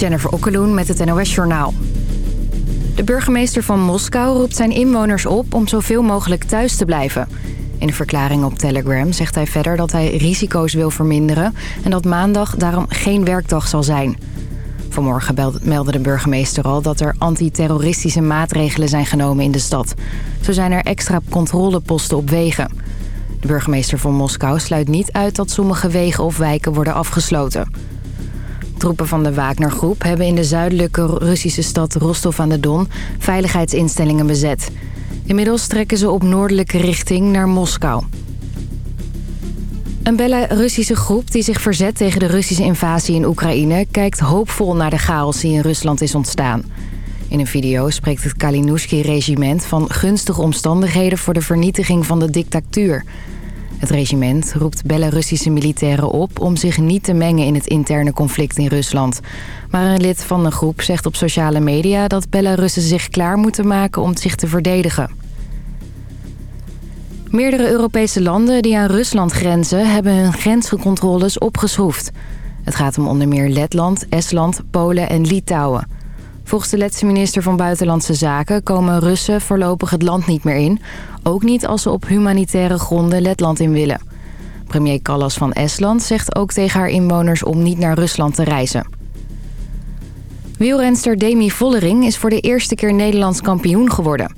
Jennifer Okkeloen met het NOS Journaal. De burgemeester van Moskou roept zijn inwoners op om zoveel mogelijk thuis te blijven. In een verklaring op Telegram zegt hij verder dat hij risico's wil verminderen... en dat maandag daarom geen werkdag zal zijn. Vanmorgen meldde de burgemeester al dat er antiterroristische maatregelen zijn genomen in de stad. Zo zijn er extra controleposten op wegen. De burgemeester van Moskou sluit niet uit dat sommige wegen of wijken worden afgesloten... Troepen van de Wagner-groep hebben in de zuidelijke Russische stad Rostov aan de Don veiligheidsinstellingen bezet. Inmiddels trekken ze op noordelijke richting naar Moskou. Een Belarussische groep die zich verzet tegen de Russische invasie in Oekraïne... kijkt hoopvol naar de chaos die in Rusland is ontstaan. In een video spreekt het Kalinowski-regiment van gunstige omstandigheden... voor de vernietiging van de dictatuur... Het regiment roept Belarussische militairen op om zich niet te mengen in het interne conflict in Rusland. Maar een lid van de groep zegt op sociale media dat Belarussen zich klaar moeten maken om zich te verdedigen. Meerdere Europese landen die aan Rusland grenzen hebben hun grenscontroles opgeschroefd. Het gaat om onder meer Letland, Estland, Polen en Litouwen. Volgens de Letse minister van Buitenlandse Zaken komen Russen voorlopig het land niet meer in. Ook niet als ze op humanitaire gronden Letland in willen. Premier Callas van Estland zegt ook tegen haar inwoners om niet naar Rusland te reizen. Wielrenster Demi Vollering is voor de eerste keer Nederlands kampioen geworden.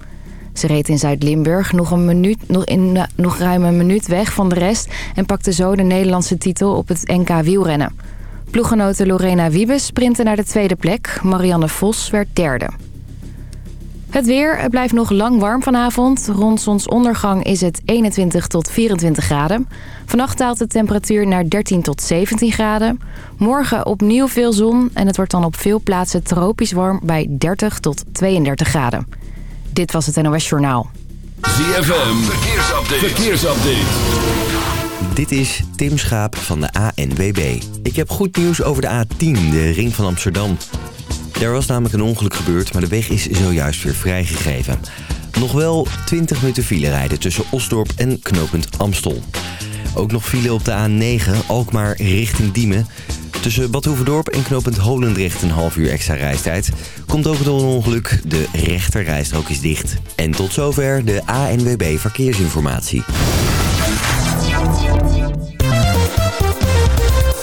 Ze reed in Zuid-Limburg nog, een minuut, nog, in, nog ruim een minuut weg van de rest... en pakte zo de Nederlandse titel op het NK wielrennen. Ploeggenote Lorena Wiebes sprintte naar de tweede plek. Marianne Vos werd derde. Het weer, het blijft nog lang warm vanavond. Rond zonsondergang is het 21 tot 24 graden. Vannacht daalt de temperatuur naar 13 tot 17 graden. Morgen opnieuw veel zon en het wordt dan op veel plaatsen tropisch warm bij 30 tot 32 graden. Dit was het NOS Journaal. ZFM, verkeersupdate. verkeersupdate. Dit is Tim Schaap van de ANWB. Ik heb goed nieuws over de A10, de ring van Amsterdam. Er was namelijk een ongeluk gebeurd, maar de weg is zojuist weer vrijgegeven. Nog wel 20 minuten file rijden tussen Osdorp en knooppunt Amstel. Ook nog file op de A9, Alkmaar richting Diemen. Tussen Bad Hoeverdorp en knooppunt Holendrecht een half uur extra reistijd. Komt ook door een ongeluk, de rechterrijstrook is dicht. En tot zover de ANWB Verkeersinformatie.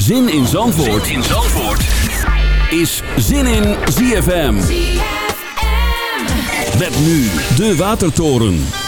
Zin in Zandvoort, zin in Zandvoort. is Zin in ZFM. Met nu de Watertoren.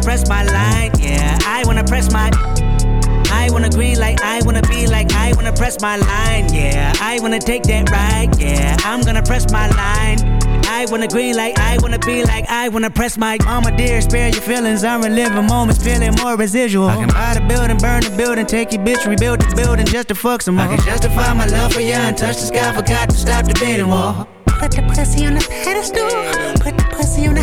press my line, yeah. I wanna press my I wanna green like I wanna be like I wanna press my line, yeah. I wanna take that ride, yeah. I'm gonna press my line. I wanna green like I wanna be like I wanna press my mama dear, spare your feelings. I'm reliving moments, feeling more residual. I can buy the building, burn the building, take your bitch, rebuild the building just to fuck some more. I can justify my love for you and touch the sky, forgot to stop the beating wall. Put the pussy on the pedestal, put the pussy on the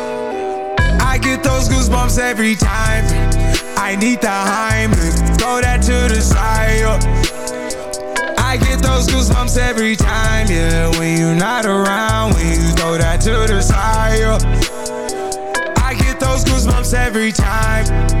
Get those goosebumps every time. I need the Heimlich, throw that to the side. I get those goosebumps every time, yeah. When you're not around, when you throw that to the side. I get those goosebumps every time.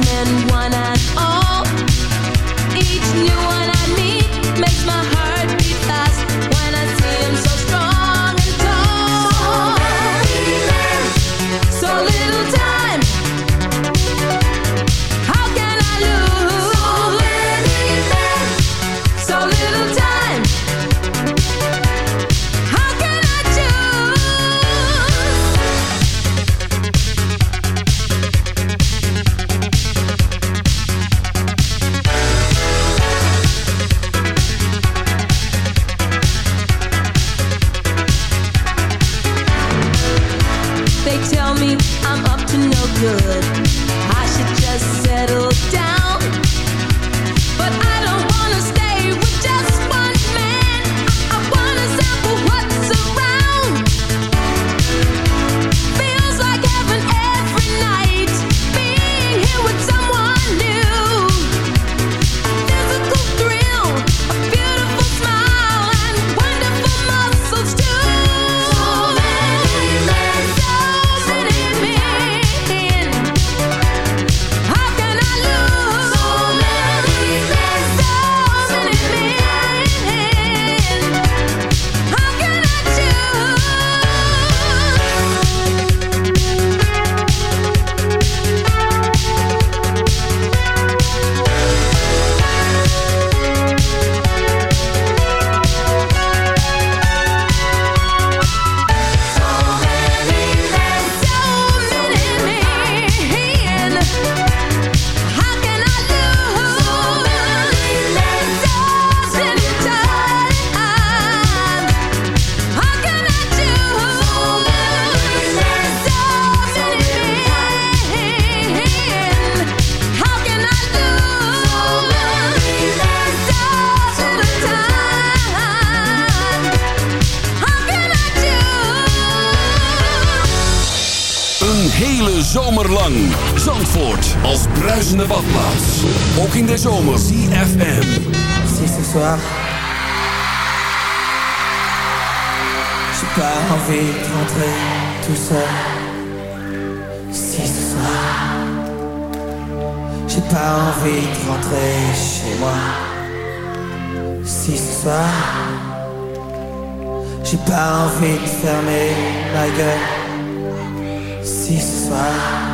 Men, one and all. lang. Zandvoort als bruisende badplaats. Ook in de zomer. CFM. Si ce soir. J'ai pas envie de rentrer tout seul. Si ce soir. J'ai pas envie de rentrer chez moi. Si ce soir. J'ai pas envie de fermer ma gueule. Si ce soir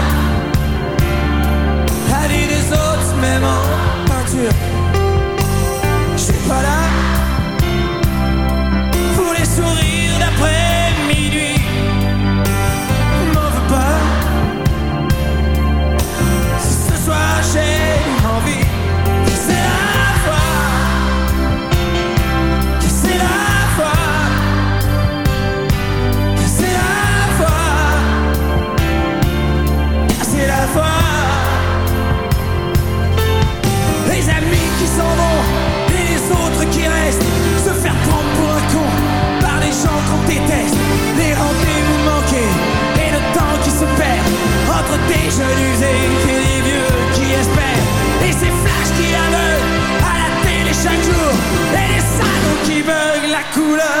mémoire Jura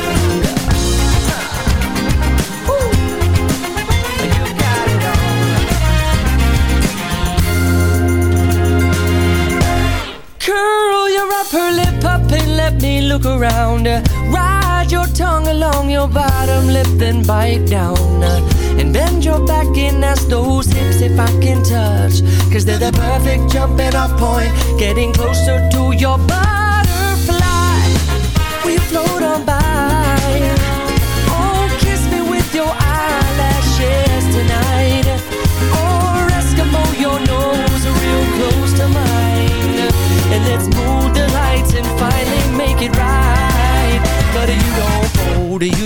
Curl your upper lip up and let me look around. Ride your tongue along your bottom lip, then bite down. And bend your back and ask those hips if I can touch. Cause they're the perfect jumping off point, getting closer to your butterfly.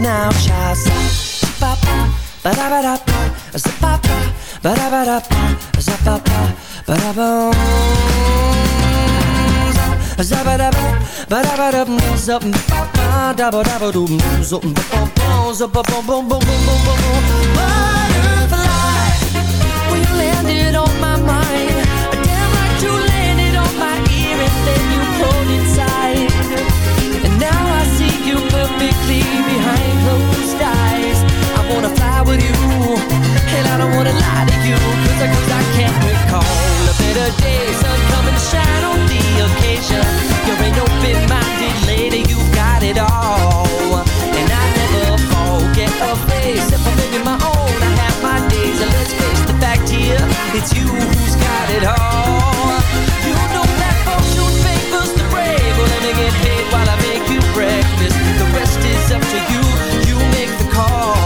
now, child. Ba ba da ba da ba, ba ba ba da ba da ba, ba ba ba da ba. Zabba dabba, ba da ba da ba, da ba da ba da ba doo, zabba ba ba, zabba ba ba ba ba ba ba ba. Butterfly, when you landed on my mind, damn right you landed on my ear, and then you pulled it with you, and I don't wanna lie to you, cause I, cause I can't recall a better day. Sun come and shine on the occasion. You're an open-minded lady, you got it all. And I never forget a face. If I'm living my own, I have my days. And let's face the fact here, it's you who's got it all. You know that fortune favors the brave. Well, let me get paid while I make you breakfast. The rest is up to you. You make the call.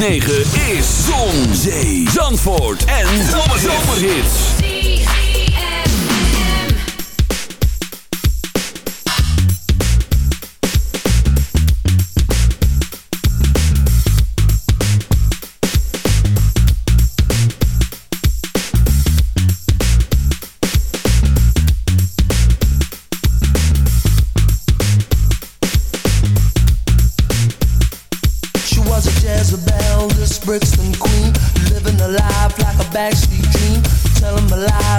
9.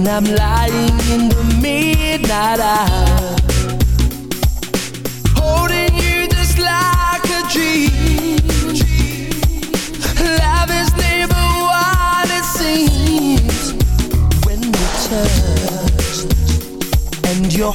When I'm lying in the midnight hour Holding you just like a dream. Love is never what it seems When we touch And your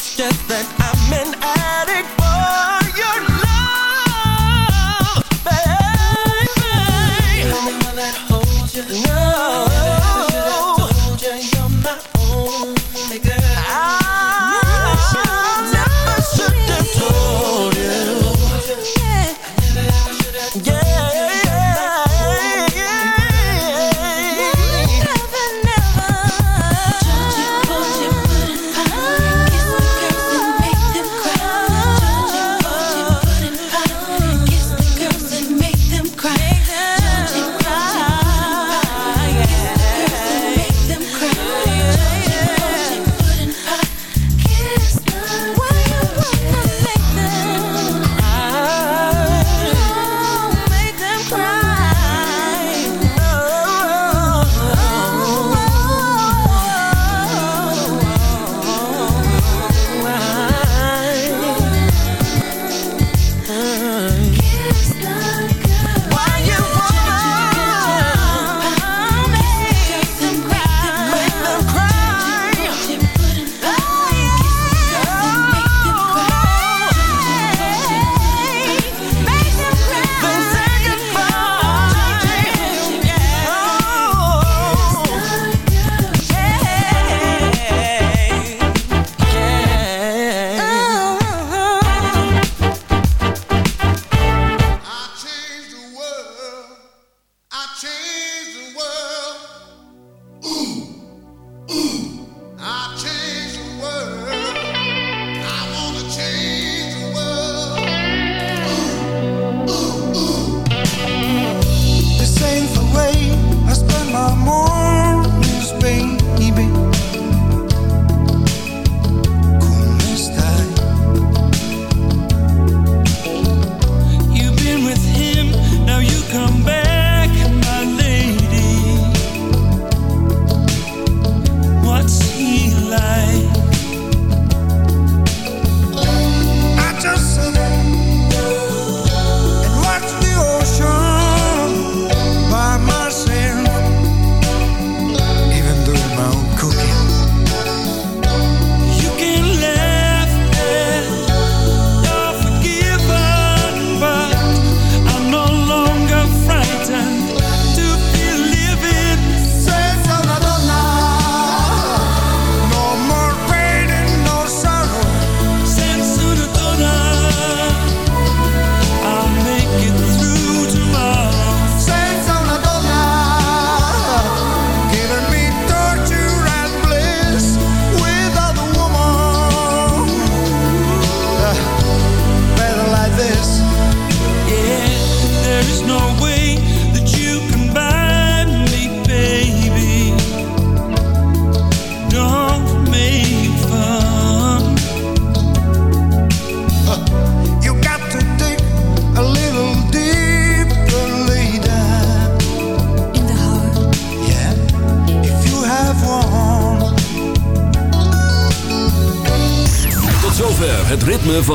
It's just that I'm an addict.